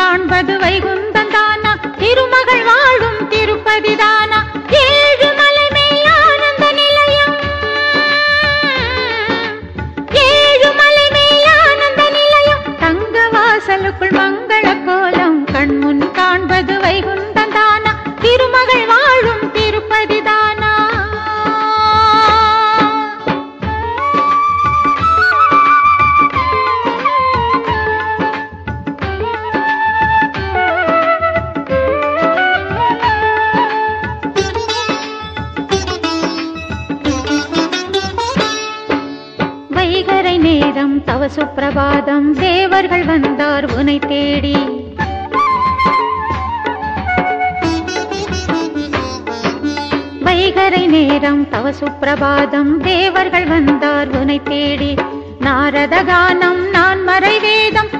காண்பது வைகுந்தந்தானா திருமகள் வாழும் திருப்பதிதானா? ஏழு சுப்பிரபாதம். தேவர்கள் வந்தார் உனை தேடி. வைகரை நேரம் தவ சுப்பிரபாதம். தேவர்கள் வந்தார் உனை தேடி. நாரத கானம் நான் மறைவேதம்.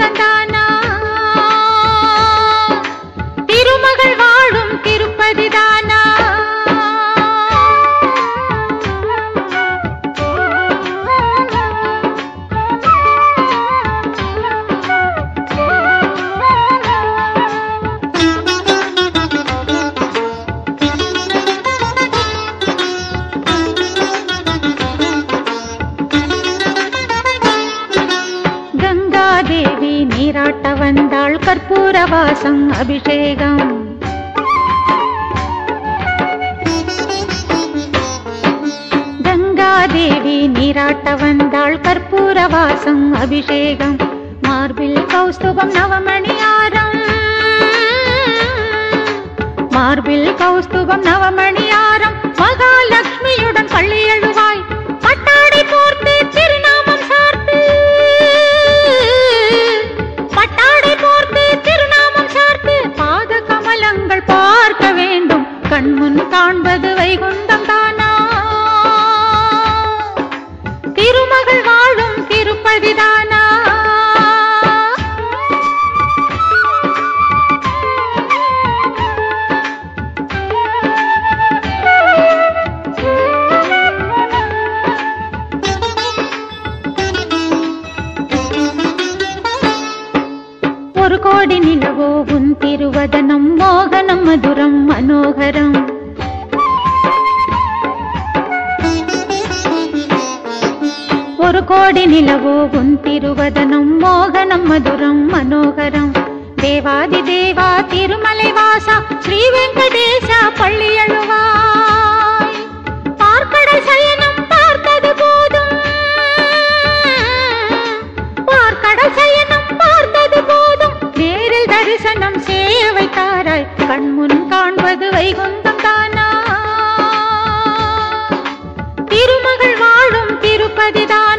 வைகுந்தன் கற்பூர அபிஷேகம் கங்காதேவி நீராட்ட வந்தாள் கற்பூர வாசம் அபிஷேகம் மார்பில் கௌஸ்துபம் நவமணியாரம் மார்பில் கௌஸ்துபம் நவமணியாரம் மகாலட்சுமியுடன் பள்ளி கண்முன் காண்பது కోడి ಸುರುಕೋಡಿ ನಿಲವೋ మోహనం మధురం మనోహరం. ఒరు కోడి నిలవో గుంతిరువదనం మోహనం మధురం మనోహరం. దేవాది దేవా తిరుమలై వాస శ్రీ వెంకటేశ పళ్ళి అడువా கண்முன் காண்பது வைகுந்தம் தானா? திருமகள் வாழும் திருப்பதிதான்.